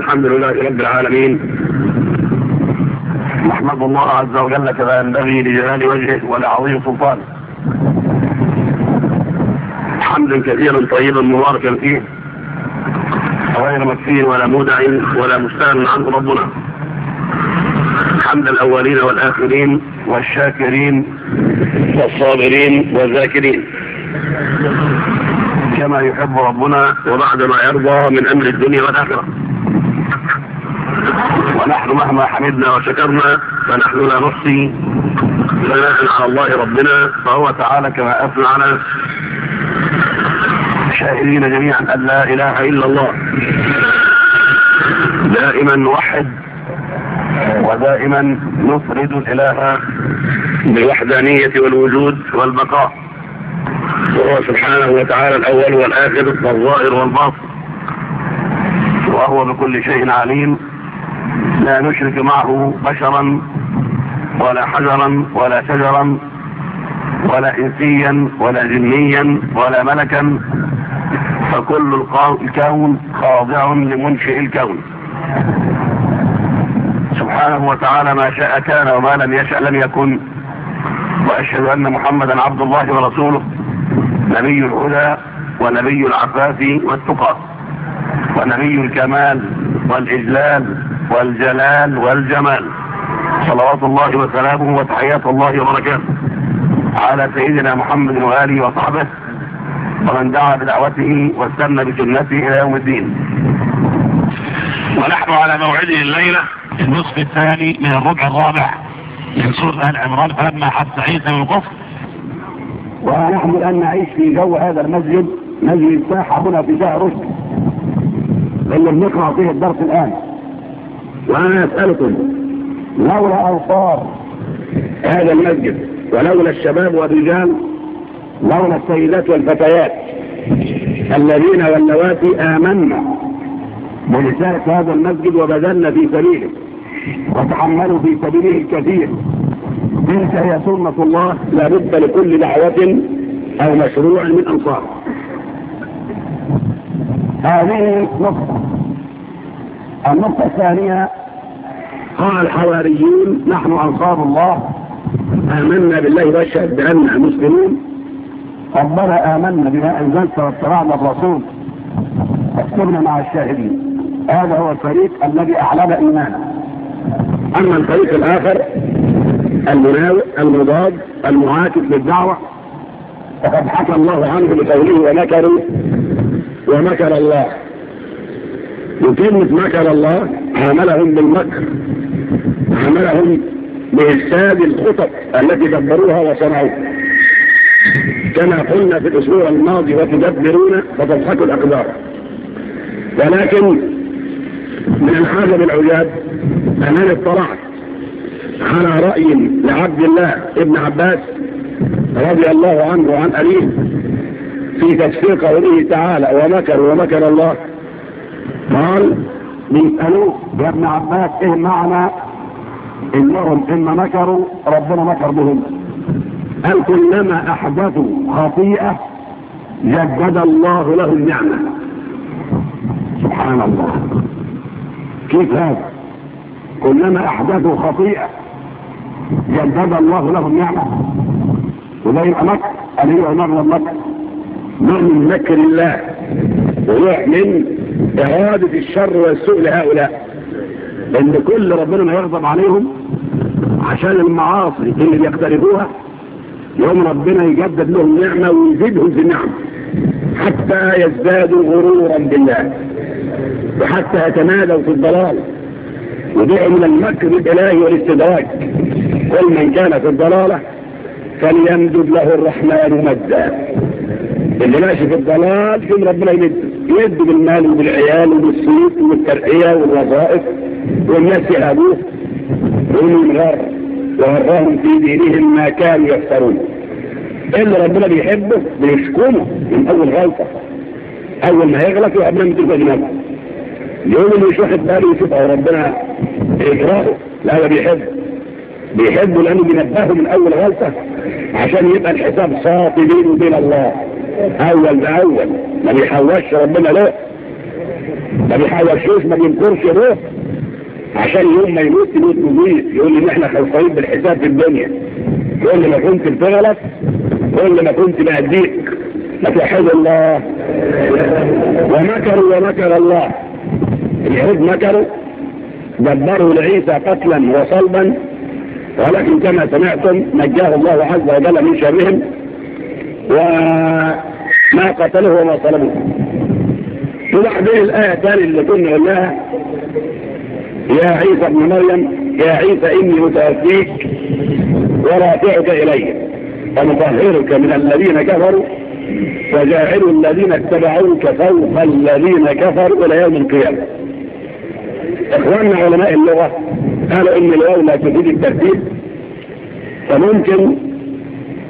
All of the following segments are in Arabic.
الحمد لله رب العالمين. نحمد الله عز وجل كما ينبغي لجلال وجهه ولعظيم سلطانه. حمدا كثيرا طيبا مباركا فيه. غير مكفي ولا مودع ولا مستغن عنه ربنا. حمد الأولين والآخرين والشاكرين والصابرين والذاكرين. يحب ربنا وبعد ما يرضى من أمر الدنيا والآخرة. ونحن مهما حمدنا وشكرنا فنحن لا نحصي ثناء على الله ربنا فهو تعالى كما أثنى على شاهدين جميعا أن لا إله إلا الله. دائما وحد ودائما نفرد الإله بالوحدانية والوجود والبقاء. وهو سبحانه وتعالى الأول والآخر الظاهر والباطن. وهو بكل شيء عليم. لا نشرك معه بشرا ولا حجرا ولا شجرا ولا إنسيا ولا جنيا ولا ملكا. فكل الكون خاضع لمنشئ الكون. سبحانه وتعالى ما شاء كان وما لم يشأ لم يكن. وأشهد أن محمدا عبد الله ورسوله. نبي الهدى ونبي العباس والتقى ونبي الكمال والإجلال والجلال والجمال صلوات الله وسلامه وتحيات الله وبركاته على سيدنا محمد وآله وصحبه ومن دعا بدعوته واستنى بسنته إلى يوم الدين. ونحن على موعده الليلة النصف الثاني من الربع الرابع من سورة آل عمران فلما حد عيسى من القفر ونحن الآن نعيش في جو هذا المسجد مسجد هنا في شهر رشد. اللي بنقرأ فيه الدرس الآن. وأنا أسألكم لولا أوصار هذا المسجد ولولا الشباب والرجال لولا السيدات والفتيات الذين واللواتي آمنا بنساء هذا المسجد وبذلنا في سبيله وتحملوا في سبيله الكثير. تلك هي سنة الله لا بد لكل دعوة أو مشروع من أنصار. هذه نقطة. النقطة الثانية قال الحواريون نحن أنصار الله. آمنا بالله واشهد بأننا مسلمون ربنا آمنا بما أنزلت واتبعنا الرسول اكتبنا مع الشاهدين. هذا هو الفريق الذي أعلن إيمانه. أما الفريق الآخر المناوئ المضاد المعاكس للدعوة. فقد حكى الله عنه بقوله ومكروا ومكر الله وكلمة مكر الله. عاملهم بالمكر. عاملهم بإفساد الخطط التي دبروها وصنعوها. كما قلنا في الأسبوع الماضي وتدبرون فتضحك الأقدار. ولكن من الحاجة بالعجاب أنني اطلعت على رأي لعبد الله ابن عباس رضي الله عنه وعن أليه في تفسير قوله تعالى ومكر ومكر الله. قال بيسألوه يا ابن عباس إيه معنى؟ إنهم ان مكروا ربنا مكر بهم. قال كلما احدثوا خطيئة جدد الله لهم نعمة. سبحان الله. كيف هذا؟ كلما احدثوا خطيئة جدد الله لهم نعمة. وده يبقى مكة قال يبقى مرة مكة نؤمن مكة لله ونؤمن إرادة الشر والسوء لهؤلاء. لأن كل ربنا ما يغضب عليهم عشان المعاصي اللي بيقترفوها يوم ربنا يجدد لهم نعمة ويزيدهم في النعمة حتى يزدادوا غرورا بالله. وحتى يتمادوا في الضلال. ودعوا من المكر الإلهي والاستدراج قل من كان في الضلالة فليمدد له الرحمن مدا. اللي ماشي في الضلال فين ربنا يمد يمد بالمال وبالعيال وبالسوق والترقية والوظائف والناس يهدوه هم الغر وغرهم في دينهم ما كانوا يفترون. اللي ربنا بيحبه بيشكمه من أول غلطة. أول ما يغلط ربنا يمدد له يقول مش واخد باله يشوف ربنا اجراه لا ده بيحبه بيحبوا لأنه بينبهوا من أول غلطة عشان يبقى الحساب صافي بينه وبين الله. أول بأول. ما بيحوش ربنا له ما بيحوشوش ما بينكرش له عشان يوم ما يموت يموت نظيف يقول لي إن إحنا خلصانين بالحساب في الدنيا. يقول لي ما كنت بتغلط. يقول لي ما كنت بأديك. ما تحب الله. ومكروا ومكر الله. اليهود مكروا. دبروا لعيسى قتلا وصلبا. ولكن كما سمعتم نجاه الله عز وجل من شرهم وما قتله وما صلبه تضح الآية الثانية اللي كنا قلناها يا عيسى ابن مريم يا عيسى إني متأثيك ورافعك إلي ومطهرك من الذين كفروا وجاعل الذين اتبعوك فوق الذين كفروا إلى يوم القيامة. إخواننا علماء اللغة قال إن الواو لا تفيد الترتيب فممكن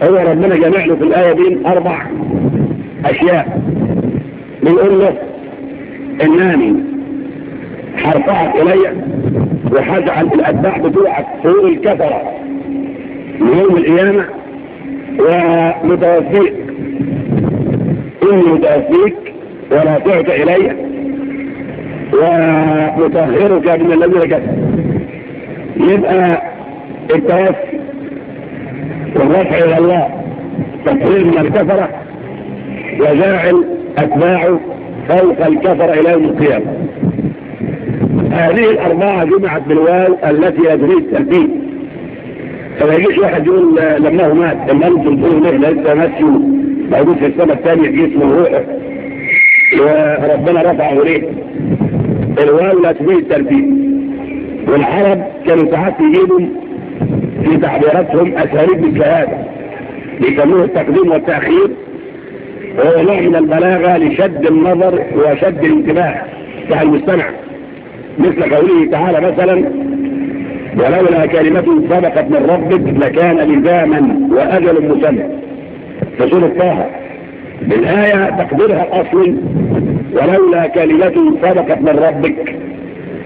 هو ربنا جمع له في الآية دي أربع أشياء. بيقول له إنني هرفعك إلي وحجعل الأتباع بتوعك فوق الكثره يوم القيامة ومتوفيك. إني متوفيك ورافعك إلي ومطهرك من الذين كفروا. يبقى التوسل والرفع إلى الله تكفير من الكفره وجاعل أتباعه فوق الكفر إلى يوم القيامة. هذه الأربعة جمعت بالوال التي يدري الترتيب. فما يجيش واحد يقول لما هو مات لما أنتم تقولوا ليه لسه ماشي موجود في السنة الثانية في جسمه وروحه وربنا رفعه ليه؟ الوال لا تبيه الترتيب. والعرب كانوا ساعات يجيبوا في تعبيراتهم أساليب الشهادة بيسموه التقديم والتأخير وهو نوع من البلاغة لشد النظر وشد الانتباه بتاع المستمع. مثل قوله تعالى مثلا ولولا كلمة سبقت من ربك لكان لزاما وأجل مسمى فسورة طه بالآية تقديرها الأصل ولولا كلمة سبقت من ربك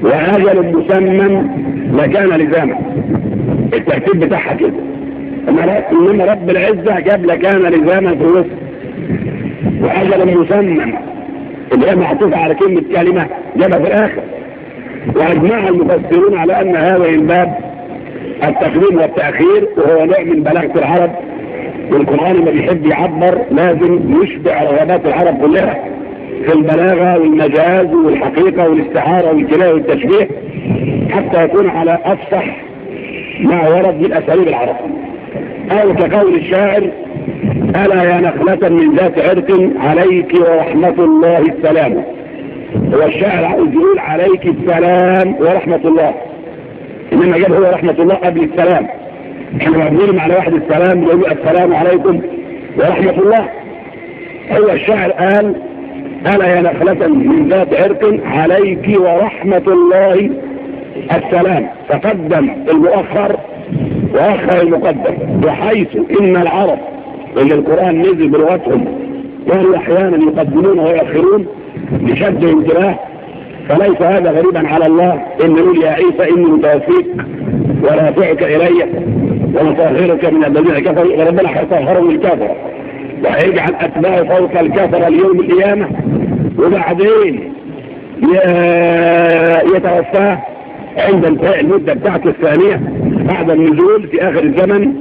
وأجل مسمم لكان لزاما الترتيب بتاعها كده. إنما رب العزة جاب لكان لزاما في الوسط. وأجل مسمم اللي هي محطوطة على كلمة كلمة. جابها في الآخر. وأجمع المفسرون على أن هذا الباب التقديم والتأخير وهو نوع من بلاغة العرب. والقرآن اللي بيحب يعبر لازم يشبع رغبات العرب كلها. في البلاغة والمجاز والحقيقة والاستعارة والجلاء والتشبيه حتى يكون على أفصح ما ورد من أساليب العرب. أو كقول الشاعر ألا يا نخلة من ذات عرق عليك ورحمة الله السلام. هو الشاعر عاوز يقول عليك السلام ورحمة الله. إنما جاب هو رحمة الله قبل السلام. إحنا بنقول على واحد السلام يقول السلام عليكم ورحمة الله. هو الشاعر قال ألا يا نخلة من ذات عرق عليك ورحمة الله السلام؟ تقدم المؤخر وأخر المقدم. بحيث إن العرب اللي القرآن نزل بلغتهم كانوا أحيانا يقدمون ويأخرون لشد انتباه فليس هذا غريبا على الله. إن نقول يا عيسى إني متوفيك ورافعك إلي ومطهرك من الذين كفروا وربنا هيطهرهم الكفر. وهيجعل أتباع فوق الكفر اليوم القيامة. وبعدين يتوفى عند انتهاء المدة بتاعته الثانية بعد النزول في آخر الزمن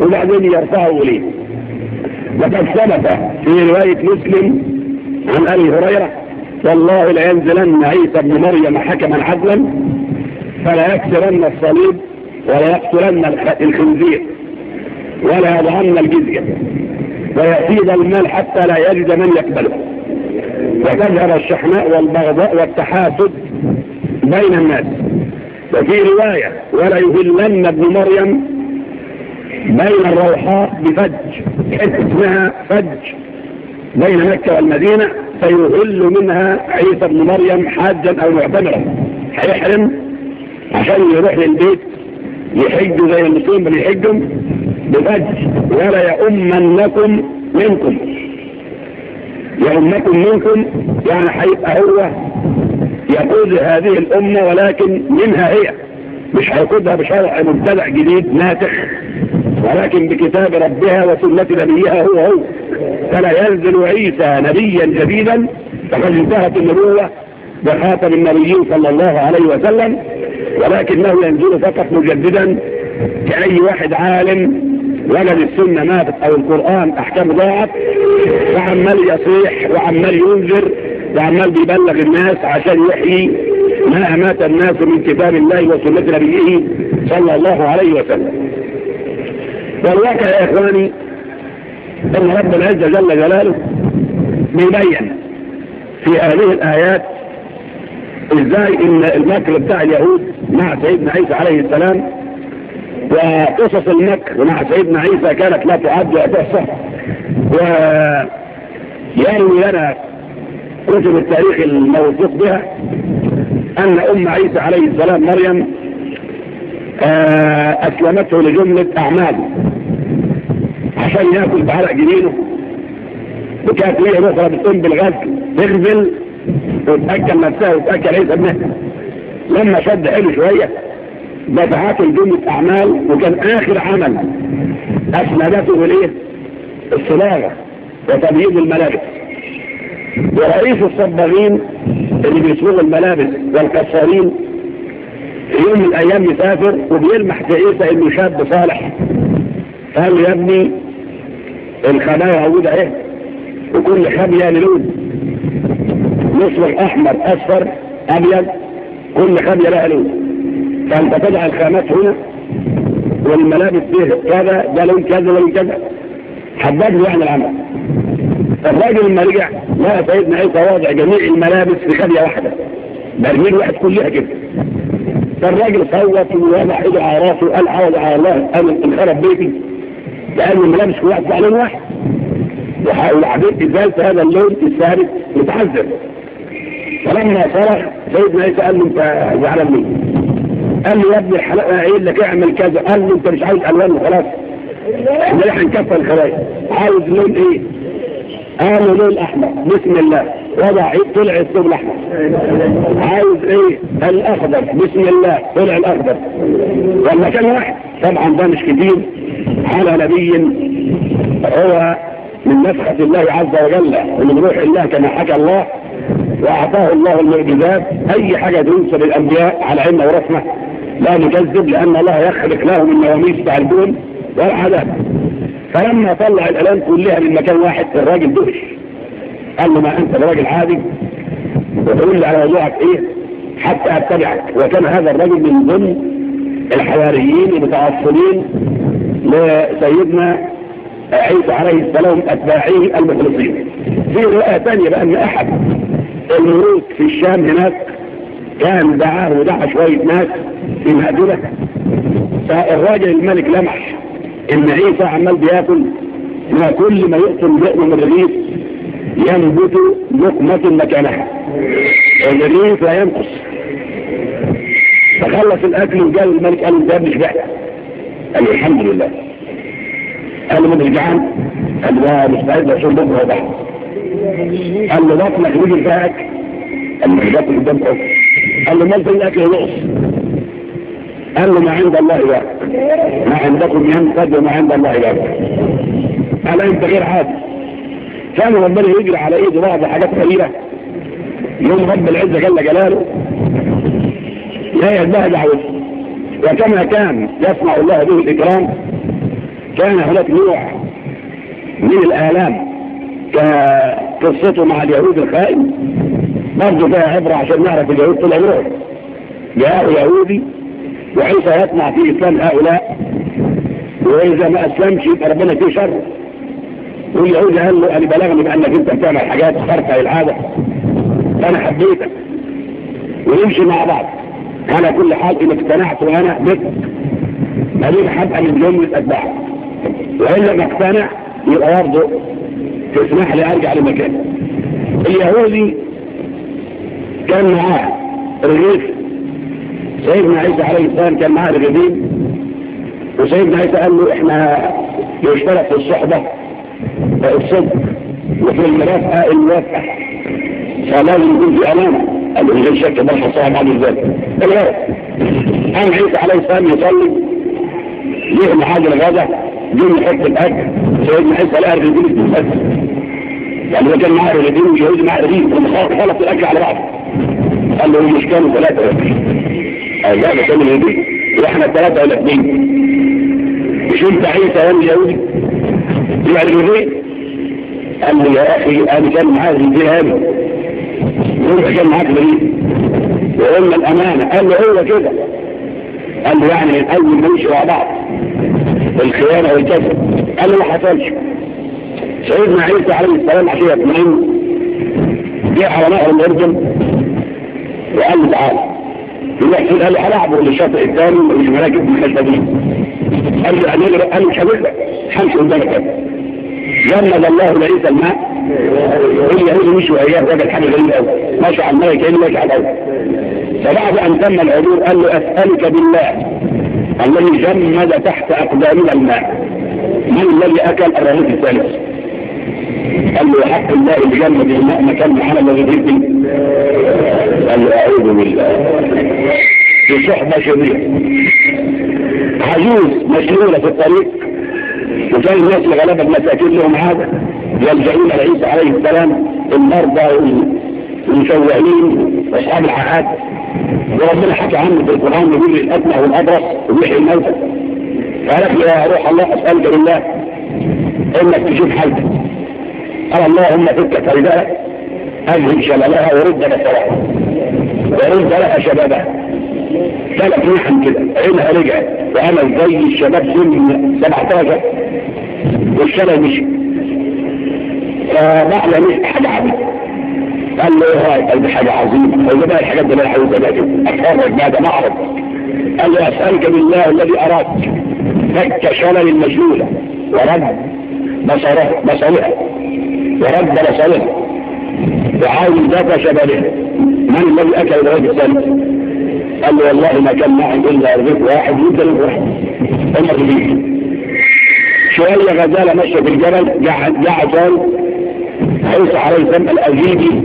وبعدين يرفعه إليه وقد ثبت في رواية مسلم عن أبي هريرة والله لينزلن عيسى بن مريم حكما عدلا فلا يكسرن الصليب ولا يقتلن الخنزير ولا يضعن الجزية ويأتيد المال حتى لا يجد من يقبله. وتظهر الشحناء والبغضاء والتحاسد بين الناس. وفي رواية ولا يهلن ابن مريم بين الروحاء بفج. اسمها فج. بين مكة والمدينة فيهل منها عيسى ابن مريم حاجا أو معتمرا هيحرم عشان يروح للبيت يحج زي المسلمين يحجهم بفج. ولا يؤمنكم منكم. وأمة منكم يعني حيبقى هو يقود هذه الأمة ولكن منها هي. مش هيقودها بشرع مبتدع جديد ناتح ولكن بكتاب ربها وسنة نبيها هو هو. فلا ينزل عيسى نبيا جديدا فقد انتهت النبوة بخاتم النبي صلى الله عليه وسلم ولكنه ينزل فقط مجددا كأي واحد عالم ولا للسنة ماتت أو القرآن أحكام ضاعت وعمال يصيح وعمال ينذر وعمال بيبلغ الناس عشان يحيي ما أمات الناس من كتاب الله وسنة نبيه صلى الله عليه وسلم. والواقع يا إخواني إن رب العزة جل جلاله بيبين في هذه الآيات إزاي إن المكر بتاع اليهود مع سيدنا عيسى عليه السلام وقصص المكر مع سيدنا عيسى كانت لا تعد ولا تحصى ويروي لنا كتب التاريخ الموثوق بها أن أم عيسى عليه السلام مريم آه، أسلمته لجملة أعمال عشان يأكل بعرق جنينه. وكانت هي أخرى بتقوم بالغزل تغزل وتأكل نفسها وتأكل عيسى ابنها. لما شد حلو شوية بتعاطل الجنة اعمال وكان آخر عمل أسندته الايه الصباغة وتبييض الملابس. ورئيس الصباغين اللي بيصبغوا الملابس والكسارين في يوم من الأيام يسافر وبيلمح في عيسى إنه شاب صالح. قال يا ابني الخلايا عودة إيه وكل خبية للون نصبغ احمر أصفر أبيض كل خبية لها لون فانت تجعل الخامات هنا والملابس فيه كذا ده لون كذا لون كذا. حددوا يعني العمل. الراجل لما رجع لقى سيدنا عيسى واضع جميع الملابس في خليه واحدة. برميل واحد كلها كده. فالراجل صوت ووضع إيده على راسه وقال عوض على الله قال انخرب بيتي. لأن الملابس كلها واحد لون واحد. والعبيد ازالت هذا اللون الثالث متحذر فلما صرخ سيدنا عيسى قال له أنت زعلان مين؟ قال له يا ابني الحلاقه قايل لك اعمل كذا. قال له انت مش عايز الوان وخلاص. إحنا هنكفى الخلايا عايز لون إيه؟ قال لي لون أحمر. بسم الله. وضع عيد طلع الثوب الأحمر. عايز إيه؟ الأخضر. بسم الله. طلع الأخضر. ولا كان واحد. طبعا ده مش كتير على نبي. هو من نفخة الله عز وجل. ومن روح الله كما حكى الله. وأعطاه الله المعجزات. أي حاجة تنسب للأنبياء على علم ورحمة. لا نكذب لأن الله يخلق لهم النواميس بتاع البول والعذاب فلما طلع الألام كلها من مكان واحد الراجل دهش. قال له ما أنت الراجل عادي؟ وتقول لي على وضعك إيه؟ حتى أتبعك. وكان هذا الرجل من ضمن الحواريين المتعصبين لسيدنا عيسى عليه السلام أتباعيه المخلصين. في رؤية ثانية بأن أحد الملوك في الشام هناك كان دعاه ودعا شوية ناس في مهدولة فالراجل الملك لمح إن عيسى عمال بياكل وكل ما يقتل لقمة من الرغيف ينبت لقمة مكانها. الرغيف لا ينقص. فخلص الأكل وقال الملك قال ده مش بقى قال له الحمد لله. قال له مش جعان قال له مش بعيد لو شو بكرة وبعد. قال له لا اطلق رجل بتاعك قال له رجعت قدام قف قال له ما زي الاكل نقص قال له ما عند الله اله ما عندكم يهم قد وما عند الله اله قال انت غير عادي. كان ربنا يجري على ايدي بعض حاجات كبيرة. يوم رب العزة جل جلاله لا يزدهد عوزه وكما كان يسمع الله به الإكرام كان هناك نوع من الآلام. كقصته مع اليهود الخائن؟ برضه فيها عبرة عشان نعرف اليهود طلع عمرهم. جاءه يهودي وعيسى يطمع في إسلام هؤلاء. وإذا ما أسلمش يبقى ربنا فيه شر. واليهودي قال له أنا بلغني بأنك أنت بتعمل حاجات خارقة للعادة. فأنا حبيتك. ونمشي مع بعض. على كل حال إن اقتنعت وأنا بك. أريد حد من اليوم أتباعك وإلا ما أقتنع يبقى برضه تسمح لي ارجع لمكاني اليهودي كان معاه رغيف. سيدنا عيسى عليه السلام كان معاه رغيفين. وسيدنا عيسى قال له إحنا يشترك في الصحبة. الصدق وفي المرافقة المرافقة فلازم يكون في امانة قال له غير شك ده حصان عامل ذلك الغرب. كان عيسى عليه السلام يصلي. ليه حاجة الغدا دي من الاكل الأجر. شهود الاكل حيث الأجر يعني من الاجر يعني كان معاه رجلين وشهود معاه رجلين خلط الاكل على بعض قال له مش كانوا ثلاثة قال لا ده كانوا الهندي وإحنا ثلاثة ولا اثنين. مش انت عيسى يا يهودي يبقى رجلين قال له يا أخي أنا كان معاه رجلين هامل وانت كان معاك رجلين وقلنا الأمانة قال له هو كده. قال له يعني من أول نمشي مع بعض. الخيانة أو قال قال ما حصلش سيدنا عيسى عليه السلام عليه اجمعين جه على نهر الاردن وقال له تعالى يحصل قال له هلعبه للشاطئ الثاني ومش مراكب محتاجين قال له قال له مش هقول حمش همشي قدامك جمد الله لعيسى الماء هي هي مش وهي الراجل حاجة غريبة قوي ماشي على الماء كأنه ماشي على الأرض فبعد أن تم العبور قال له أسألك بالله. الذي جمد تحت أقدامنا الماء. من الذي أكل الرغيف الثالث؟ قال له حق الله اللي جمد الماء مكان محمد الذي قال له أعوذ بالله. في صحبة شرير عجوز مشلولة في الطريق. وكان الناس الغلابة المساكين لهم هذا. يلجئون العيسى عليه السلام المرضى ومشوهين وأصحاب الحاحات وربنا حكى عنه في القرآن يقول الأدنى والأبرص ويحيي الموتى. قال يا روح الله أسألك لله إنك تشوف حالك قال اللهم فك فرداء اذهب شبابها ورد بصرها ورد لها شبابها ثلاث نحن كده. عينها رجعت. وعمل زي الشباب سن 17 والشباب مشي. فنحن مش حاجة عبيد قال له إيه قال دي حاجة عظيمة. قال له بقى الحاجات دي بقى حاجة كده اتفرج بقى ده معرض قال له أسألك بالله الذي أراك. فك شلل المجلوله ورد بصره بصره ورد بصره وحاول ذات شبله من الذي أكل الرجل الثالث قال له والله ما كان معي إلا رجل واحد يبدا واحد. أنا خليل شوية غزالة ماشيه في الجبل قاعد قاعد قال حيث عليه سمع الاجيبي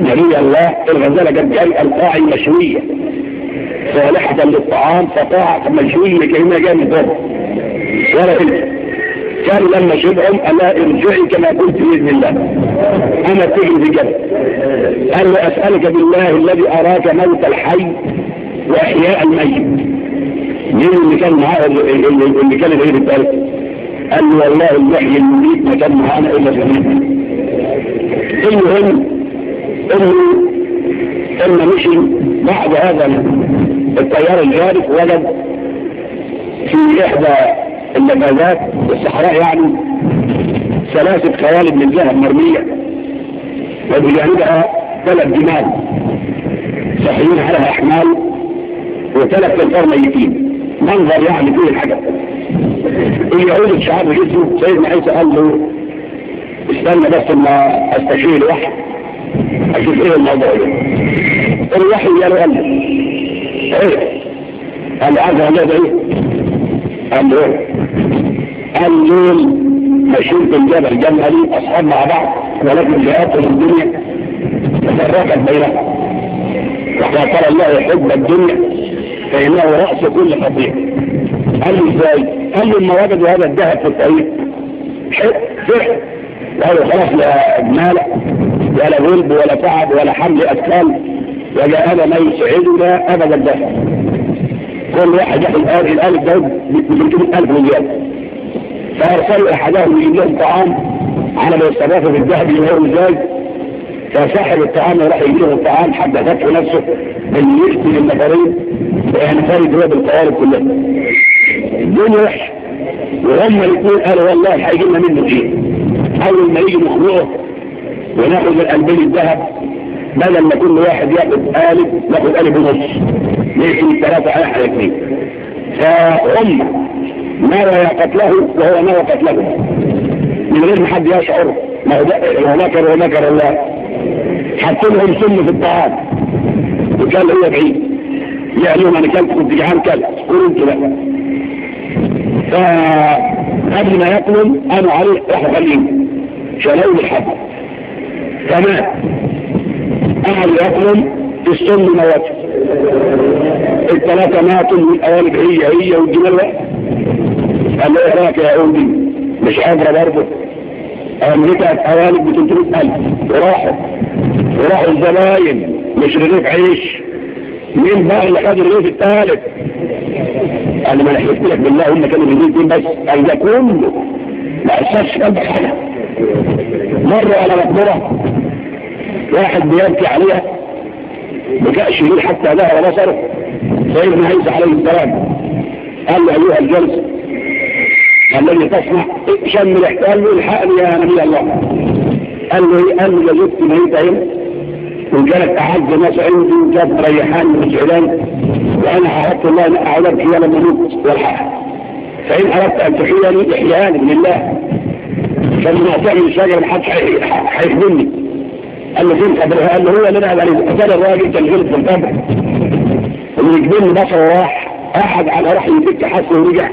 نبي الله الغزالة جاء القاع المشوية. صالحة للطعام فقاع مشوية كأنها جامد من ولا إلا كان لما شبعهم أنا ارجعي كما قلت بإذن الله. أنا تجري في قال له أسألك بالله الذي أراك موت الحي وإحياء الميت. مين اللي كان معاه؟ اللي كان غير الثالث قال له والله المحيي المميت ما كان معانا إلا جميل المهم انه لما مشي بعد هذا التيار الجارف ولد في إحدى النباتات الصحراء يعني ثلاثة قوالب من جهة مرمية. وبجانبها ثلاث جمال صحيين على أحمال وثلاث تنفار ميتين. منظر يعني كل الحاجة اللي يعود الشعب جسمه سيدنا عيسى قال له استنى بس ما أستشير واحد. أجلسي الموضوع لي الوحي يا أمر إيه العرض هذا إيه قال الليل ماشيين في الجبل جمالي اصحاب مع بعض ولكن شياطين الدنيا تفرقت بينهم وحتى ترى الله يحب الدنيا فانه راس كل خطيئه قال لي إزاي؟ قال لي لما وجدوا هذا الذهب في الطريق حق قالوا خلاص لا اجمال ولا غلب ولا تعب ولا حمل اثقال وجاءنا ما يسعدنا أبدا. ده كل واحد ياخد الان الآن الجو ب 300000 مليار فأرسلوا أحدهم يجيب لهم طعام على ما يستضافوا في الذهب يوم إزاي فسحر الطعام وراح يجيب لهم الطعام حتى فتح نفسه اللي يفتي للنفرين يعني فارد هو بالقوارب كلها الدنيا وحشه وهم الاثنين قالوا والله هيجي لنا منه إيه حول ما يجي ونأخذ وناخد القلبين الذهب؟ بل لما كل واحد ياخد قالب نأخذ قالب ونص. نقسم الثلاثة على حالتين فهم نرى قتله وهو نرى قتله من غير ما حد يشعر. ما هو مكر ومكر الله. حط سم في الطعام. وكان هو بعيد. يعني أنا كانت كنت جعان كلت. سكروا انت بقى. فقبل ما ياكلوا قالوا عليه راحوا خليهم كلون حد تمام. أهل يقوم في السن موت الثلاثة ماتوا من أوانك هي هي والجمال قال لي إخلاك إيه يا أولي؟ مش عبرة برضه. أمريكا أوانك ب 300000 وراحوا. وراحوا الزباين. مش رغيف عيش. مين بقى اللي خد الرغيف الثالث؟ قال لي ما أنا لك بالله هم كانوا بيجيبوا بس. قال ده كله. ما أساس قلبك حاجة. مروا على مقبرة. واحد بيبكي عليها. بكاء شديد حتى ظهر بصره. سيد عيسى عليه السلام قال له أيها الجلس لي تصنع شم ريحته قال له الحقني يا نبي الله. قال له إيه؟ قال له جبت ميت وجالك أعز ناس عندي وجاب ريحان وزعلان وأنا عهدت الله ان اعودك هي لما أموت والحق. فإن أردت أن تحييني احيان من الله فلما تعمل شجر حتى هيخدمني قال له فينك ابنها قال له هو اللي أنا عليه. فكان الراجل كان غلط في القبر اللي يجبني بصره راح أحد على راح يبك حاسه ورجع.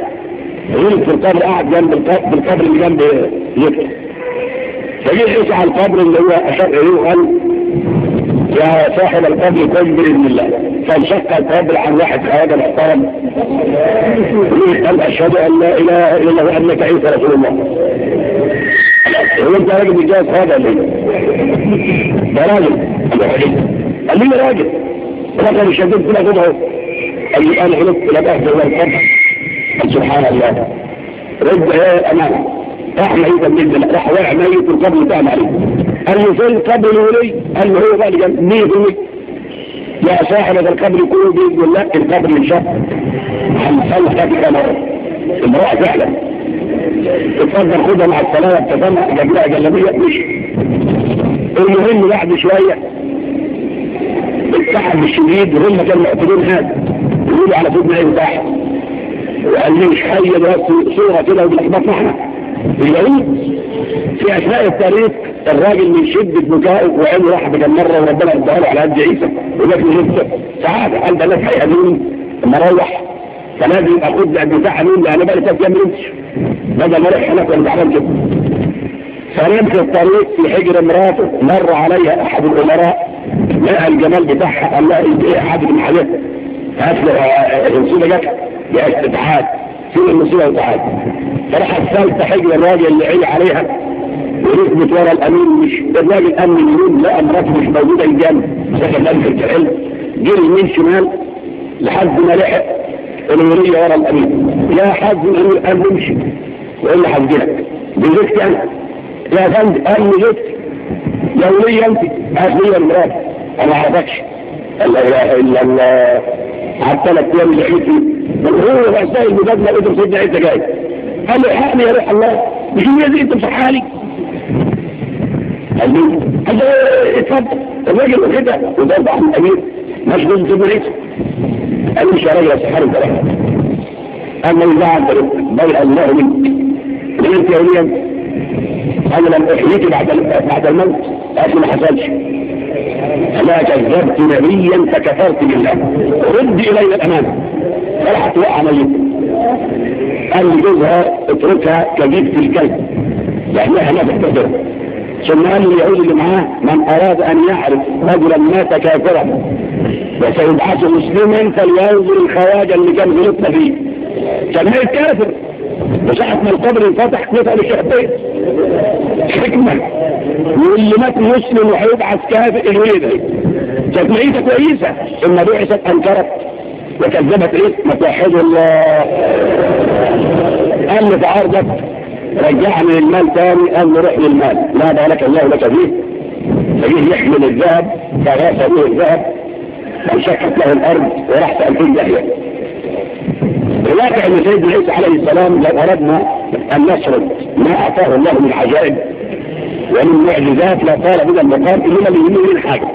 غلط في القبر قاعد جنب القبر اللي جنب يكتر فجي عيسى على القبر اللي هو أشار إليه وقال يا صاحب القبر كن بإذن الله. فانشق تقبل عن واحد هذا محترم قال أشهد أن لا إله إلا الله وأنك عيسى رسول الله. هو انت راجل بيجاوب هذا ليه؟ ده راجل. قال لي راجل. رقم الشديد كده خد أهو. قال لي أنا غلطت لا تاخذ ولا قال سبحان الله. رد إيه أنا راح ميتا جدا راح واقع ميت والقبر بتاع عليه قال له فين قبر الولي؟ قال له هو بقى اللي جنب 100% يا صاحبة القبر كله بيقول لك القبر انشق خمسين خمسة كمرة امرأة فعلا اتفضل خدها مع الصلاة ابتسامة جميلة جلبية مشي المهم بعد شوية. التعب الشديد هم كانوا معتدين هذا. يقولوا على فضل عين تحت وقال لي مش حي دلوقتي صورة كده وبالأخبار صحنا اليهود في أثناء التاريخ الراجل من شدة بكائه وقال راح كم مرة وربنا اداله على قد عيسى. ولكن لسه سعادة قال ده الناس مين؟ لما أروح فلازم اخد الدفاع مين؟ لأن بقى لي ثلاث أيام نمشي بدل ما أروح هناك وأنا تعبان جدا. فنام في الطريق في حجر مراته مر عليها أحد الأمراء لقى الجمال بتاعها. قال لها أنت إيه حد من حضرتك هات له آه، آه، الرسوله جت. جت اتحاد فين الرسوله وتعالى فراحت ثالثه حجر الراجل اللي عيني عليها. وريت ورا الأمين مش برنامج الامن اليوم لا امراته مش موجودة الجنب دخل في العلم جه من شمال لحد ما لحق الامريه ورا الأمين. يا حاج الامير قال له امشي. والا جيلك بزكت أنا. يا فند قال لي يا ولية أنت؟ هات لي المرايه أنا ما أعرفكش. لا إله إلا الله. حتى ثلاث أيام لحيتي هو بقى المبادله قدر سيدنا عيسى جاي. قال لي الحقني يا ريح الله. مش هي دي؟ انت بصحالي قال له اتفضل الراجل كده وضرب احمد امير مشغول جبريته قال مش يا راجل اسحر انت قال له لا عبد بيع الله منك قلت يا وليم أنا لم احييك بعد بعد الموت قال ما حصلش أنا كذبت نبيا فكفرت بالله رد الي الامانه فرحت وقع ميت قال لي جوزها اتركها كجيب في الكلب لانها لا تقتدر ثمان يعود اللي معاه من أراد أن يعرف رجلا مات كافرا. وسيبعث مسلما فلينظر الخواجة اللي كان غلطنا فيه. سميه الكافر. وساعة ما القبر انفتح قتل الشعبية حكمة. واللي مات مسلم وهيبعث كافر إيه ده كانت معيشة كويسة. ثم بعثت أنكرت. وكذبت إيه؟ ما الله. قال لي تعارضك رجعني للمال تاني قال له روح للمال ما بارك الله لك فيه فجيه يحمل الذهب فراسه به الذهب. فانشقت له الأرض وراح في 2000 داهيه الواقع إن سيدنا عيسى عليه السلام لو أردنا أن نسرد ما أعطاه الله من عجائب ومن معجزات لا طال بنا المقام اننا بيهمنا من حاجة.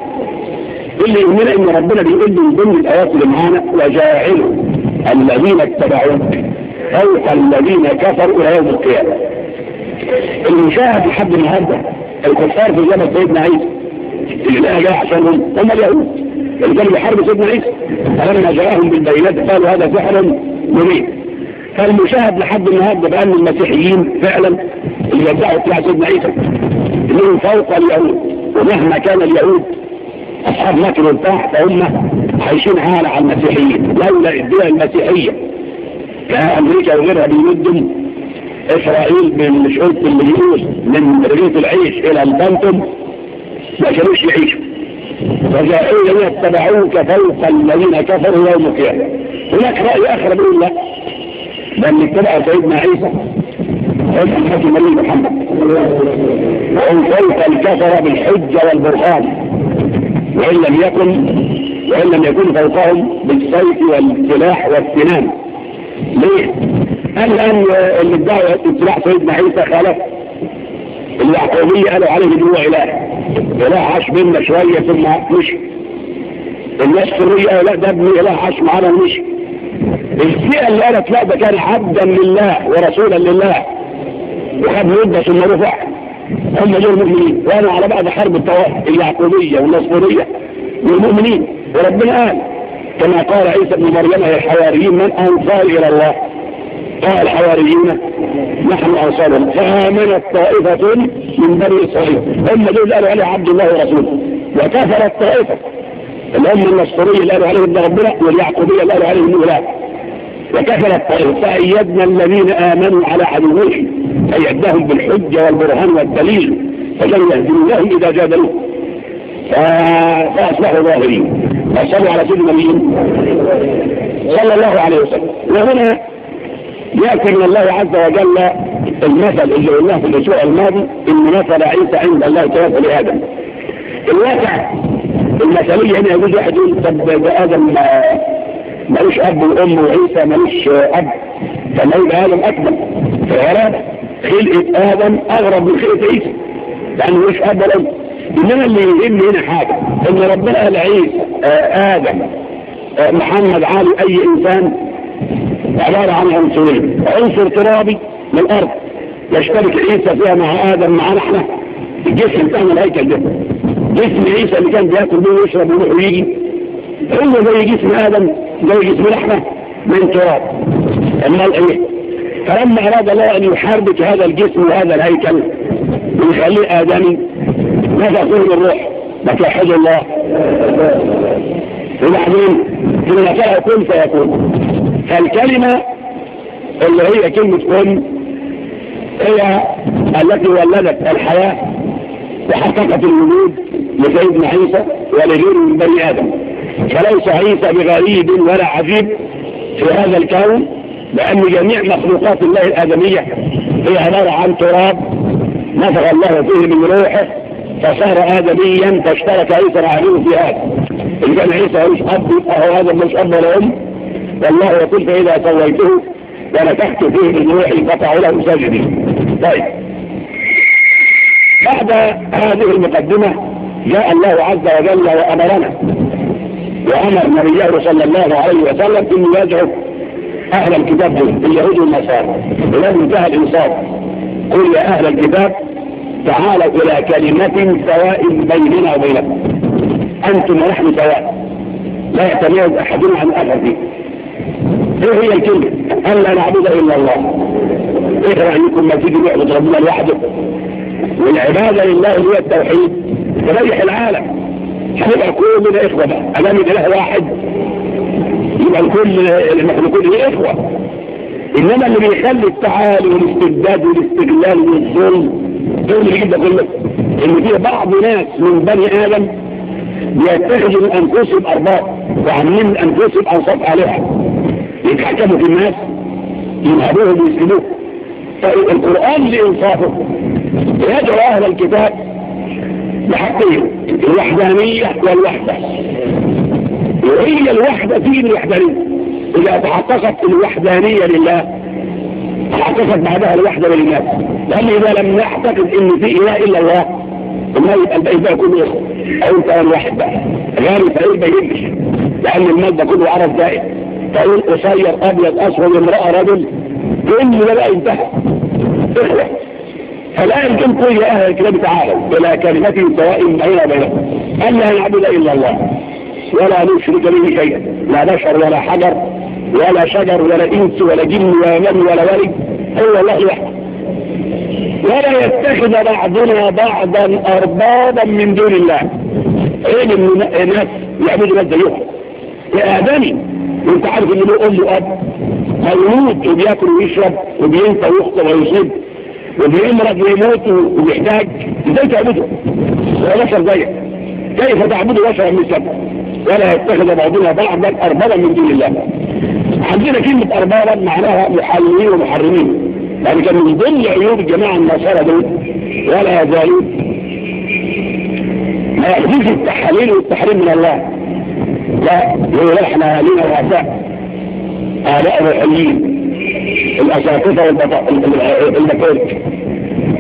اللي يهمنا إن ربنا بيقول من ضمن الايات اللي معانا وجاعله الذين اتبعوك فوق الذين كفروا يوم القيامة. المشاهد لحد النهاردة الكفار في زمن سيدنا عيسى اللي بقى جاي عشانهم هم اليهود. اللي كانوا بيحاربوا سيدنا عيسى فلما جاءهم بالبينات قالوا هذا سحر مبين. فالمشاهد لحد النهارده بأن المسيحيين فعلا اللي يدعوا اطلاع سيدنا عيسى إنهم فوق اليهود. ومهما كان اليهود أصحاب مكر وبتاع فهم عايشين عالة على المسيحيين. لولا الدول المسيحية أمريكا وغيرها بيمدهم إسرائيل من المليون من مدرجية العيش إلى البنتم ما كانوش يعيشوا. فجاءوا يتبعوك فوق الذين كفروا يوم القيامة. هناك رأي آخر بيقول لا. ده اللي اتبع سيدنا عيسى. وصحة النبي محمد. وإن فوق الكفر بالحجة والبرهان. وإن لم يكن وإن لم يكن فوقهم بالسيف والسلاح والسنان. ليه؟ قال الآن اللي ادعوا اتباع سيدنا عيسى خالف اليعقوبية قالوا عليه ان هو إله. إله عاش منا شوية ثم مشي. الناس في الرؤية لا ده ابني إله عاش معانا ومشي. الفئة اللي قالت لا ده كان عبدا لله ورسولا لله. وخد مدة ثم رفع. هم دول المؤمنين وقالوا على بعض حرب الطوائف اليعقوبية والنصرانية والمؤمنين. وربنا قال كما قال عيسى بن مريم للحواريين من أنصار إلى الله؟ قال الحواريين نحن أنصارهم فآمنت طائفة من بني إسرائيل. هم دول قالوا عليه عبد الله ورسوله. وكفرت طائفة. الأم النصرية اللي قالوا عليه ابن ربنا واليعقوبية اللي قالوا عليه ابن ولاء وكفرت طائفة. فأيدنا الذين آمنوا على عدوهم أيدهم بالحجة والبرهان والدليل. فجل يهدموا لهم إذا جادلوا فأصبحوا ظاهرين. وصلوا على سيدنا مين صلى الله عليه وسلم. وهنا يذكر الله عز وجل المثل اللي قلناه في الأسبوع الماضي إن مثل عيسى عند الله تعالى لآدم. الواقع المثاليه هنا يجوز واحد يقول طب ده آدم مالوش أب وأم وعيسى مالوش أب. فما يبقى آدم أكبر. فهذا خلقة آدم أغرب من خلقة عيسى. لأنه مش أب ولا أم. نعم إنما اللي يهم هنا حاجة. إن ربنا قال عيسى آه، آدم آه، محمد علي أي إنسان عبارة عن عنصرين. عنصر ترابي من الأرض. يشترك عيسى فيها مع آدم معانا إحنا الجسم بتاعنا الهيكل ده جسم عيسى اللي كان بياكل بيه ويشرب ويروح ويجي. هو زي جسم آدم زي جسم لحمة من تراب. أمال إيه فلما أراد الله أن يحرك هذا الجسم وهذا الهيكل ويخليه آدمي ماذا تقول الروح؟ ده توحيد الله. وبعدين إذا نفعه كن فيكون فالكلمة اللي هي كلمة كن هي التي ولدت الحياة وحققت الوجود لسيدنا عيسى ولغيره من بني آدم. فليس عيسى بغريب ولا عجيب في هذا الكون لأن جميع مخلوقات الله الآدمية هي عبارة عن تراب نفغ الله فيه من روحه فصار آدميا فاشترك عيسى عليه في هذا. إن كان عيسى مش أب أهو هذا مش أب ولا أم. والله يقول فإذا سويته ونفخت فيه من روحي قطع له سجدي. طيب. بعد هذه المقدمة جاء الله عز وجل وأمرنا. وأمر نبيه صلى الله عليه وسلم أن يدعو أهل الكتاب دول اليهود والنصارى. ولم ينتهى الإنصاف. قل يا أهل الكتاب تعالى إلى كلمة سواء بيننا وبينكم أنتم ونحن سواء. لا يتميز أحدنا عن الآخر إيه هي الكلمة؟ أن لا نعبد إلا الله. إيه رأيكم ما تيجي نعبد ربنا لوحده؟ والعبادة لله هي التوحيد. تريح العالم. هنبقى كلنا إخوة بقى. أمام إله واحد. يبقى الكل المخلوقين هي إخوة. إنما اللي بيخلي التعالي والاستبداد والاستغلال والظلم دول احب أقول لك إن في بعض ناس من بني آدم بيتخذوا من أنفسهم أرباب وعاملين من أنفسهم اوصاف آلهة. يتحكموا في الناس ينهبوهم ويسلبوهم فالقران طيب لانصافه يدعو أهل الكتاب بحقهم إيه؟ الوحدانية والوحدة. وهي الوحدة في الوحدانية. إذا تحققت الوحدانية لله يعتقد بعدها الوحدة للناس لأن إذا لم نعتقد إن في إله إلا الله ما يبقى الباقي بقى كله يخرج. أو أنت الواحد بقى. غير الباقي بيجيبش لأن الناس ده كله عرف دائم. تقول قصير أبيض أسود امرأة رجل كل ده بقى انتهى إخوة فالآن كم يمكنكم يا أهل الكتاب تعالوا بلا كلمة سواء بيننا وبينكم أن لا نعبد إلا الله ولا نشرك به شيئا. لا بشر ولا حجر. ولا شجر ولا إنس ولا جن ولا نبي ولا ولد هو الله وحده ولا يتخذ بعضنا بعضا أربابا من دون الله. إيه من الناس يعبدوا ناس زيهم. يا آدمي وانت عارف إن له أم وأب. هيموت وبياكل ويشرب وبينسى ويخطب ويصيب وبيمرض ويموت وبيحتاج. إزاي تعبده؟ ولا بشر زيك. كيف تعبدوا بشرا مثلك ولا يتخذ بعضنا بعضا اربابا من دون الله. عندنا كلمة أربابا معناها محللين ومحرمين. يعني كان من ضمن عيوب الجماعة النصارى دول ولا يزالون. ما يحديث التحليل والتحريم من الله. لا يقول إحنا لنا الأساء آلاء روحيين. الأساقفة والبطارك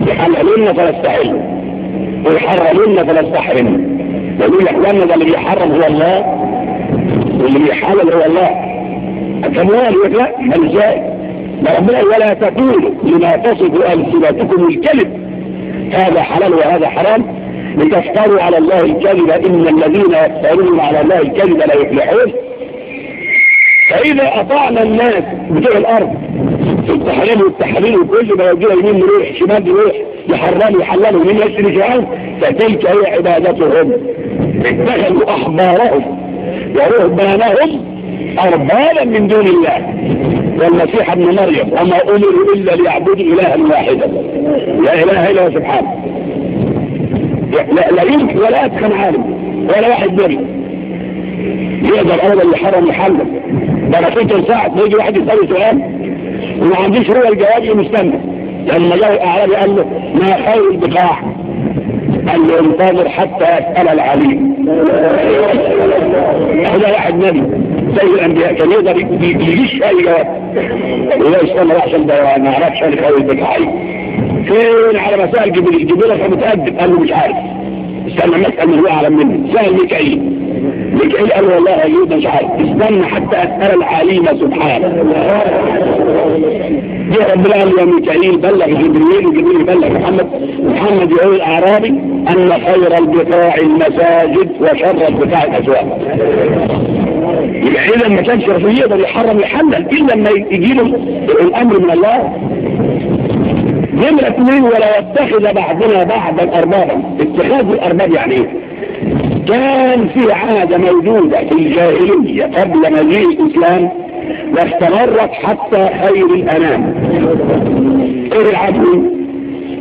يحللنا فلا استحل ويحرمون فلا استحرم يقول لك ده اللي بيحرم هو الله واللي بيحلل هو الله. الأموال والجائز ربنا ولا تقول لما تصد أمثلتكم الكذب هذا حلال وهذا حرام. لتفتروا على الله الكذب. إن الذين يفترون على الله الكذب لا يفلحون. فإذا أطعنا الناس بتوع الأرض في التحليل والتحليل وكل ما يجينا يمين نروح شمال نروح يحرم يحلل ومين يسر جعان فتلك هي عبادتهم. اتخذوا أحبارهم ورهبانهم أربابا من دون الله. والمسيح ابن مريم وما أمروا إلا ليعبدوا إلها واحدا. لا إله إلا سبحانه. لا, لا يمكن ولا أتخن عالم ولا واحد منهم يقدر أولا اللي حرم يحلم ده كنت ساعة يجي واحد يسأل سؤال. وما عنديش هو الجواب المستنى لما الله أعرابي قال له ما خير البقاع؟ قال له انتظر حتى يسأل العليم. هذا واحد نبي. سيد الانبياء كان يقدر يجيش اي جواب ولا يستنى عشان ده ما أعرفش أنا خاوي البيت فين على مسائل جبريل جبريل كان متقدم قال له مش عارف استنى ما اسال من هو اعلم مني سال ميكائيل ميكائيل قال والله يا جود مش عارف استنى حتى اسال العليم سبحانه يا رب قال يا ميكائيل بلغ جبريل وجبريل بلغ محمد۔ محمد يقول الاعرابي ان خير البقاع المساجد وشر البقاع الاسواق۔ يبقى إذا ما كانش الرسول يقدر يحرم يحلل إلا لما يجي له الأمر من الله نمرة اثنين ولا يتخذ بعضنا بعضا أربابا اتخاذ الأرباب يعني إيه؟ كان في عادة موجودة في الجاهلية قبل مجيء الإسلام واستمرت حتى خير الأنام إيه العدل؟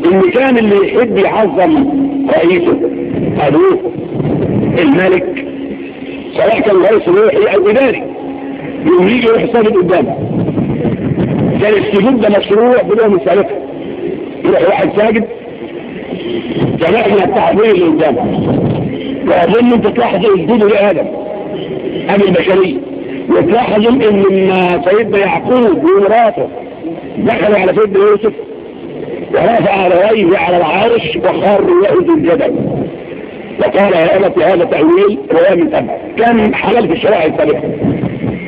إن كان اللي يحب يعظم رئيسه أبوه الملك صلاح كان الغرس الروحي يقعد إداري يوليجي ويحصل قدامه كان السجود ده مشروع بدون مسالفة. يروح واحد ساجد. إحنا التحضير اللي قدامه وأظن أنت تلاحظ الجدود لآدم أم البشرية. وتلاحظ أن من سيدنا يعقوب ومراته دخلوا على سيدنا يوسف ورفع على على العرش وخر يأذي الجدل وقال يا في هذا تأويل رواية من أبا كان حلال في الشرائع السابقة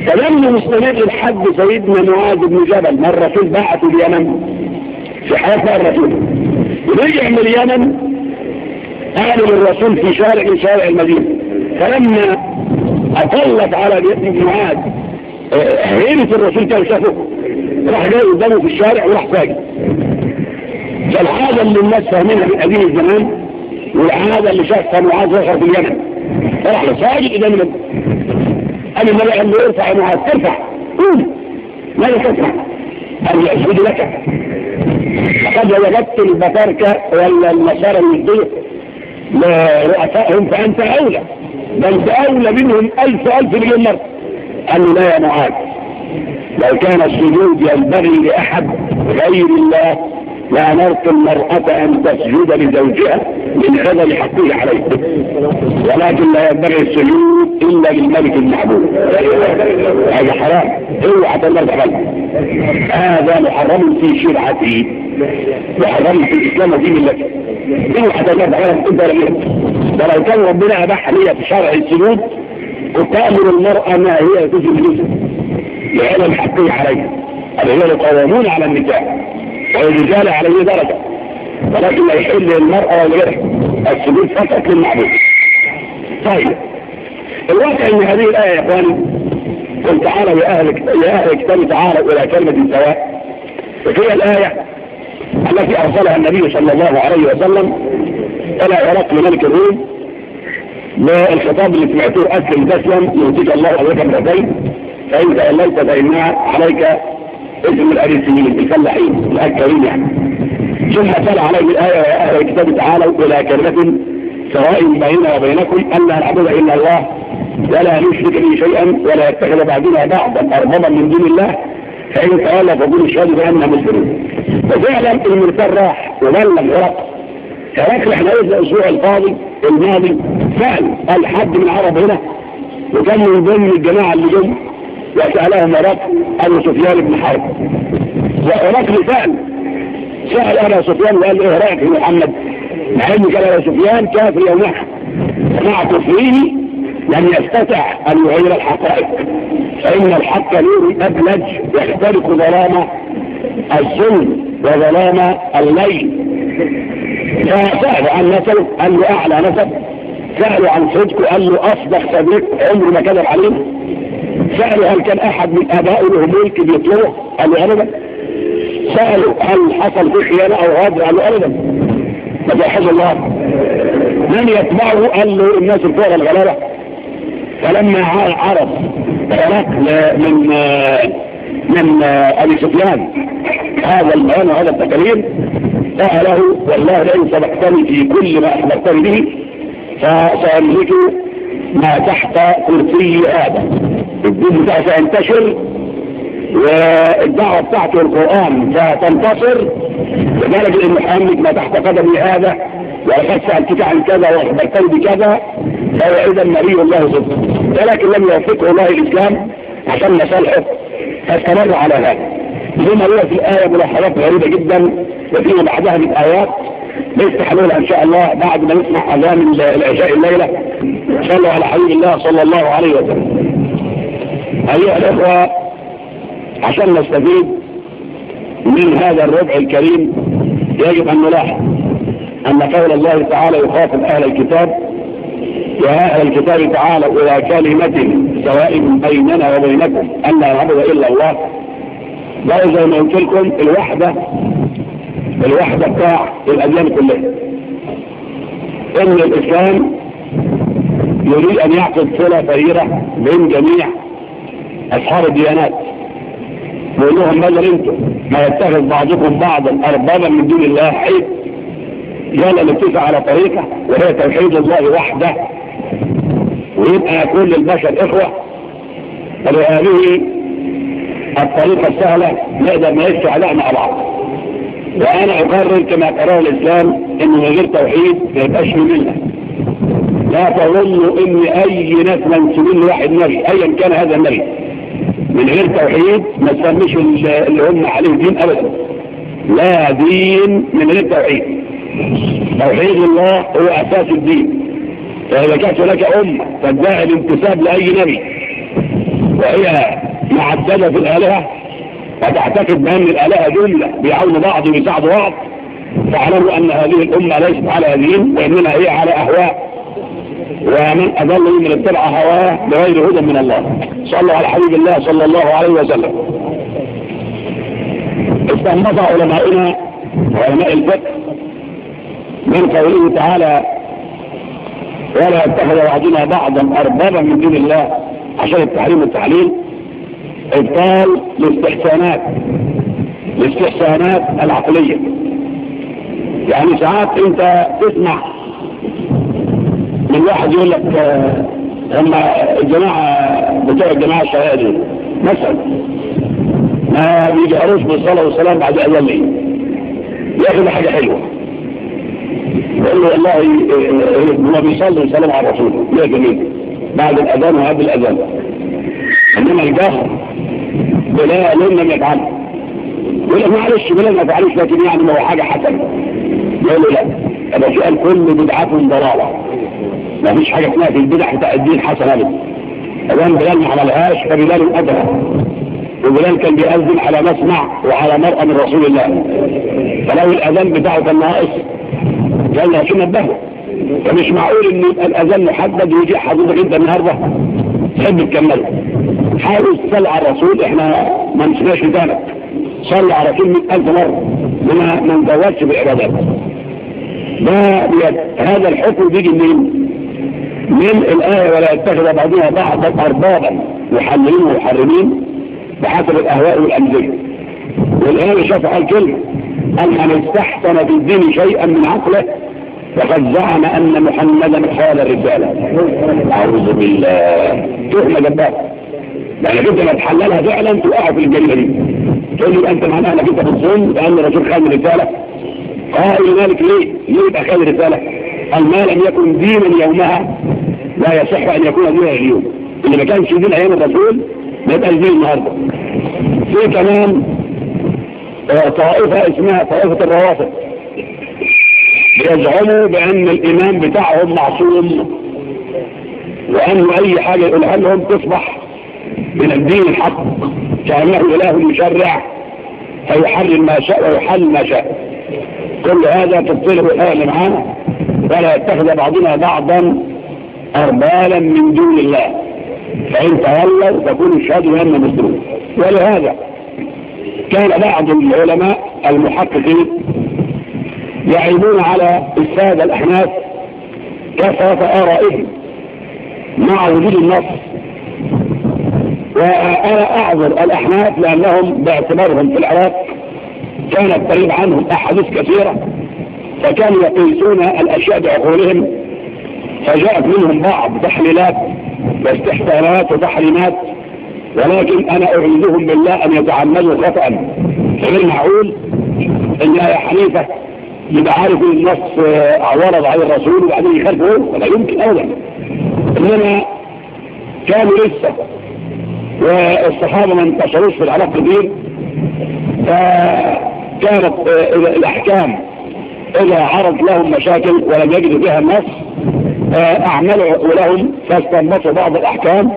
فلم مستمر لحد سيدنا معاذ بن جبل ما الرسول بعث اليمن. في حياة الرسول. رجع من اليمن. قالوا للرسول في شارع من شارع المدينة. فلما أطلت على بن معاذ آه، هيبة الرسول كان شافه. راح جاي قدامه في الشارع وراح فاجئ. فالحاجة اللي الناس فاهمينها من قديم الزمان والعادة اللي شافها معاذ وصل في اليمن. راح لصاجد إذا من أنا ما لأن يرفع معاذ ترفع ماذا ترفع أن يسجد لك. لقد وجدت البتاركة ولا المسار الوجدية لرؤسائهم فأنت أولى. بل أولى منهم ألف ألف مليون مرة. قال له لا يا معاذ. لو كان السجود ينبغي لأحد غير الله وأمرت المرأة أن تسجد لزوجها من خلال حقه عليه ولكن لا ينبغي السجود إلا للملك المحبوب. هذا حرام. اوعى تمرض خلق هذا محرم في شرعتي محرم في إسلام دين الله. اوعى تمرض خلق إلا لله ولو كان ربنا أباح لي في شرع السجود كنت أمر المرأة ما هي تجد لزوجها لعلم حقه عليها الرجال قوامون على النكاح. والرجال عليه درجة. ولكن لا يحل للمرأة والغير السجود فقط للمعبود. طيب. الواقع إن هذه الآية يا إخواني قل تعالى يا أهل يا تعالى إلى كلمة سواء وهي الآية التي أرسلها النبي صلى الله عليه وسلم إلى عراق ملك الروم؟ والخطاب اللي سمعته أسلم تسلم يؤتيك الله عليك مرتين فإن تأليت فإنها عليك اسم الاريسيين الفلاحين مأكلين يعني. ثم تلا عليه الآية يا أهل الكتاب تعالوا إلى كلمة سواء بيننا وبينكم ألا نعبد إلا الله ولا نشرك به شيئا ولا يتخذ بعدنا بعضا أربابا من دون الله فإن تولى فقول الشهادة بأننا مسلمون. وفعلا المرتاح راح ومن لم فاكر إحنا قلنا الأسبوع الفاضي الماضي فعلا الحد من العرب هنا وكان من ضمن الجماعة اللي جم. وسألهم رب أبو سفيان بن حرب. وهناك لفعل سأل أبو سفيان وقال إيه رأيك يا محمد. مع إن كان أبو سفيان كافر يومها مع كفره لم يستطع أن يغير الحقائق. فإن الحق نوري أبلج يخترق ظلام الظلم وظلام الليل. فسأل عن نسبه قال له أعلى نسب. سألوا عن صدقه قال له أصدق صديق عمره ما كذب عليه. سألوا هل كان أحد من أبائهم ملك بيطلبه؟ قالوا أبدا. سألوا هل حصل فيه خيانة أو غدر؟ قالوا أبدا. فجاحظ الله. من يتبعه قال له الناس الفقراء الغلالة فلما عرف خلاك من من أبي سفيان هذا المعنى وهذا التكريم قال له والله لئن سبقتني في كل ما أحبقتني به فسأملك ما تحت كرسي آدم الدين بتاعه سينتشر والدعوة بتاعته القرآن ستنتصر لدرجة ان محمد ما تحت قدمي هذا وأخذت سألتك عن كذا وأخبرتني بكذا فهو إذا نبي الله صدق. ولكن لم يوفقه الله الإسلام عشان مصالحه. فاستمر على هذا. ثم هو في الآية ملاحظات غريبة جدا وفيه بعدها من آيات. نفتح لها إن شاء الله بعد ما نسمع أذان العشاء الليلة. إن شاء الله على حبيب الله صلى الله عليه وسلم. أيها الأخوة عشان نستفيد من هذا الربع الكريم يجب أن نلاحظ أن قول الله تعالى يخاطب أهل الكتاب يا أهل الكتاب تعالوا إلى كلمة سواء بيننا وبينكم أن لا نعبد إلا الله. ده زي ما قلت لكم الوحدة الوحدة بتاع الأديان كلها. إن الإسلام يريد أن يعقد صلة فريرة بين جميع أصحاب الديانات. بقول لهم ماذا أنتم ما يتخذ بعضكم بعضا أربابا من دون الله حيث يلا نتفق على طريقة وهي توحيد الله وحده. ويبقى كل البشر إخوة فلهذه الطريقة السهلة نقدر نعيش لعنى مع بعض. وأنا أقرر كما قرار الإسلام إن من غير توحيد ما يبقاش ملة. لا تظن إن أي ناس منسوبين لواحد نبي أيا كان هذا النبي. من غير توحيد ما تسميش اللي هم عليه دين ابدا. لا دين من غير توحيد. توحيد الله هو أساس الدين. فإذا كانت هناك أمة تدعي الانتساب لأي نبي وهي معددة في الآلهة وتعتقد بأن الآلهة جملة بيعاونوا بعض ويساعدوا بعض فاعلموا أن هذه الأمة ليست على دين وإنما هي على أهواء. ومن أذله من اتبع هواه بغير هدى من الله. صلوا على حبيب الله صلى الله عليه وسلم. استنبط علمائنا وعلماء الفقه من قوله تعالى ولا اتخذ بعضنا بعضا أربابا من دون الله عشان التحريم والتعليل. إبطال الاستحسانات الاستحسانات العقلية. يعني ساعات أنت تسمع من واحد يقول لك آه، لما الجماعة بتوع الجماعة الشهادة مثلا ما بيجهروش بالصلاة والسلام بعد اذان يا أخي حاجة حلوة. يقول له والله آه، آه، هو بيصلي وسلم على رسوله يا جميل. بعد الأذان وقبل الأذان. إنما الجهر بلا لن لم يفعله يقول لك معلش بلا ما فعلش لكن يعني ما هو حاجة حسنة. يقول له لا. يبقى في كل بدعة ضلالة. مفيش حاجة اسمها في البدع بتاع الدين حسن ابدا. أبوان بلال ما عملهاش فبلال أدرى. وبلال كان بيأذن على مسمع وعلى مرأة من رسول الله. فلو الأذان بتاعه كان ناقص قال لكن نبهه فمش معقول إن يبقى الأذان محدد ويجي حضرتك إنت النهارده. تحب تكمله. حاول تصلي على الرسول إحنا ما نسمعش لسانك صلي على كلمة ألف مرة. لما ما نزودش بالعبادات. ده هذا الحكم بيجي منين؟ من الآية ولا يتخذ بعضها بعضا أربابا محللين ومحرمين بحسب الأهواء والأمزجة والآية شفع الكلمة أن من استحسن في الدين شيئا من عقله فقد زعم أن محمدا خال الرسالة أعوذ بالله. تهمة جبارة يعني كنت ما تحللها فعلا تقع في الجريمة دي. تقول لي أنت معناها أنك أنت بتظن لأن الرسول خال الرسالة قائل مالك ليه؟ ليه يبقى خال الرسالة؟ قال ما لم يكن دينا يومها لا يصح أن يكون دينا اليوم. اللي ما كانش دين أيام الرسول بيبقى دين النهاردة. في كمان آه، طائفة اسمها طائفة الروافض. بيزعموا بأن الإمام بتاعهم معصوم وأنه أي حاجة يقولها لهم تصبح من الدين الحق. كأنه إله مشرع فيحل ما شاء ويحل ما شاء. كل هذا تبطله الآية معانا. ولا يتخذ بعضنا بعضا أربالا من دون الله. فإن تولوا تكون شهدوا أن مسلمون. ولهذا كان بعض العلماء المحققين يعيبون على السادة الأحناف كثرة آرائهم مع وجود النص. وأنا أعذر الأحناف لأنهم باعتبارهم في العراق كانت قريب عنهم أحاديث كثيرة. فكانوا يقيسون الأشياء بعقولهم فجاءت منهم بعض تحليلات واستحسانات وتحريمات ولكن أنا اعيدهم بالله أن يتعملوا خطأ. غير معقول إن يا حنيفة يبقى عارف النص آه، اعترض على الرسول وبعدين يخالفه ولا يمكن اولا إنما كانوا لسه والصحابة ما انتشروش في العراق كتير فكانت آه، الأحكام إذا عرض لهم مشاكل ولم يجدوا فيها النص أعمال عقولهم فاستنبطوا بعض الأحكام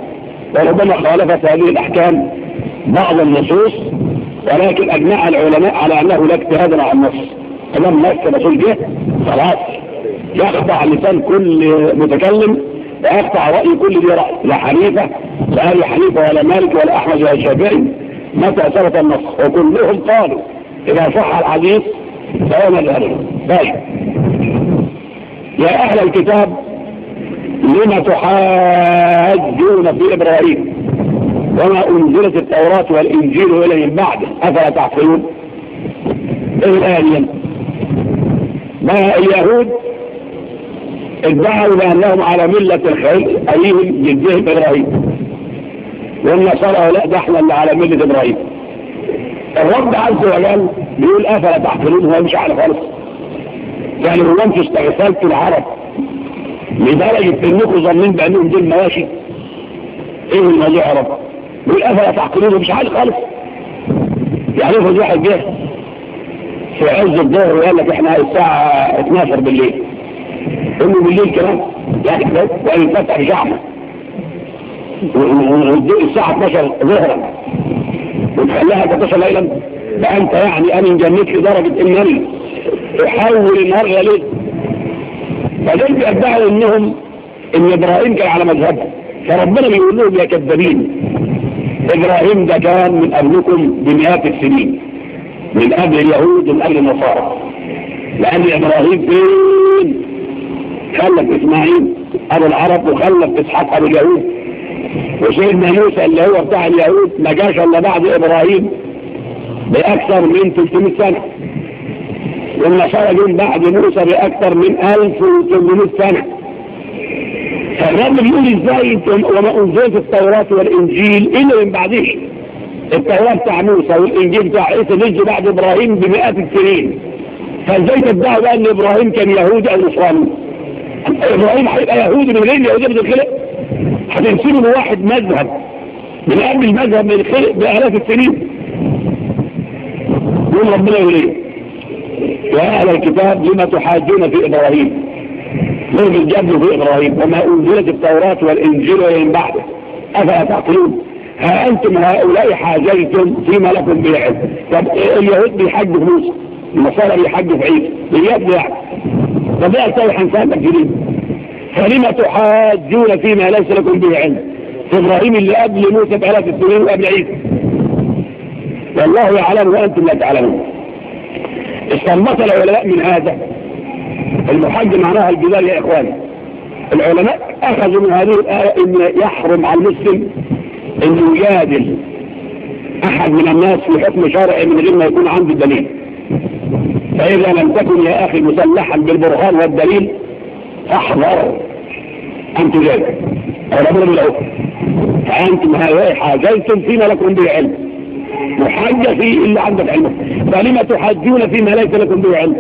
وربما خالفت هذه الأحكام بعض النصوص ولكن أجمع العلماء على أنه لا اجتهاد على النص. تمام نص رسول جه خلاص يخضع لسان كل متكلم ويقطع رأي كل ذي رأي لا حنيفة لا أبي حنيفة ولا مالك ولا أحمد ولا الشافعي متى ثبت النص؟ وكلهم قالوا إذا صح الحديث فهو من الأرض طيب. يا أهل الكتاب لما تحاجون في إبراهيم وما أنزلت التوراة والإنجيل إلى من بعد أفلا تعقلون؟ إيه الآلية ما اليهود؟ ادعوا بأنهم على ملة الخير أيهم جدهم إبراهيم. والنصارى لا ده إحنا اللي على ملة إبراهيم. الرب عز وجل بيقول أفلا تعقلون؟ هو مش على خالص. يعني هو أنتوا استغفلتوا العرب. لدرجة يتنقوا ظنين بأنهم دي المواشي. إيه الموضوع يا رب يقول أفلا تعقلونه مش عارف خالص. يعني يفرض واحد جه في عز الظهر وقال لك إحنا الساعة 12 بالليل. انه بالليل كمان؟ يعني كده وقال نفتح شعبه ونديه الساعة 12 ظهرا. ونخليها 13 ليلا؟ بقى أنت يعني أنا مجنيت لدرجة ان أنا أحول النهار ليل بعدين بيدعوا انهم إن إبراهيم كان على مذهبهم فربنا بيقول لهم يا كذابين. إبراهيم ده كان من قبلكم بمئات السنين. من قبل اليهود ومن قبل النصارى. لأن إبراهيم فين؟ خلف إسماعيل أبو العرب وخلف إسحاق أبو اليهود. وسيدنا موسى اللي هو بتاع اليهود ما جاش إلا بعد إبراهيم بأكثر من 300 سنة. لما خرجوا بعد موسى بأكثر من 1800 سنة. فالرب بيقول إزاي وما أنزلت التوراة والإنجيل إلا من بعده. التوراة بتاع موسى والإنجيل بتاع عيسى نجي بعد إبراهيم بمئات السنين. فإزاي تدعوا بقى إن إبراهيم كان يهودي أو نصراني؟ إبراهيم هيبقى يهودي من غير يهودي من الخلق؟ هتنسلوا بواحد مذهب. من قبل المذهب من الخلق بآلاف السنين. يقول ربنا يقول إيه؟ يا أهل الكتاب لما تحاجون في إبراهيم. لهم الجبل في إبراهيم وما أنزلت التوراة والإنجيل وإن بعد أفلا تعقلون؟ ها أنتم هؤلاء حاجيتم فيما لكم به علم. طب إيه اليهود بيحج في موسى المصارى بيحج في عيسى بيبدوا يعني طب إيه أستوى انسان جديد فلما تحاجون فيما ليس لكم به علم؟ في إبراهيم اللي قبل موسى بألاف السنين وقبل عيد والله يعلم وأنتم لا تعلمون. استنبط العلماء من هذا. المحج معناها الجدال يا إخواني العلماء أخذوا من هذه الآية أن يحرم على المسلم أن يجادل أحد من الناس في حكم شرعي من غير ما يكون عنده دليل. فإذا لم تكن يا أخي مسلحا بالبرهان والدليل أحضر أن تجادل. أولا من العقل فأنتم هؤلاء حاجلتم فيما لكم بالعلم وحاجة فيه إلا عندك علم فلم تحاجون فيما ليس لكم به علم؟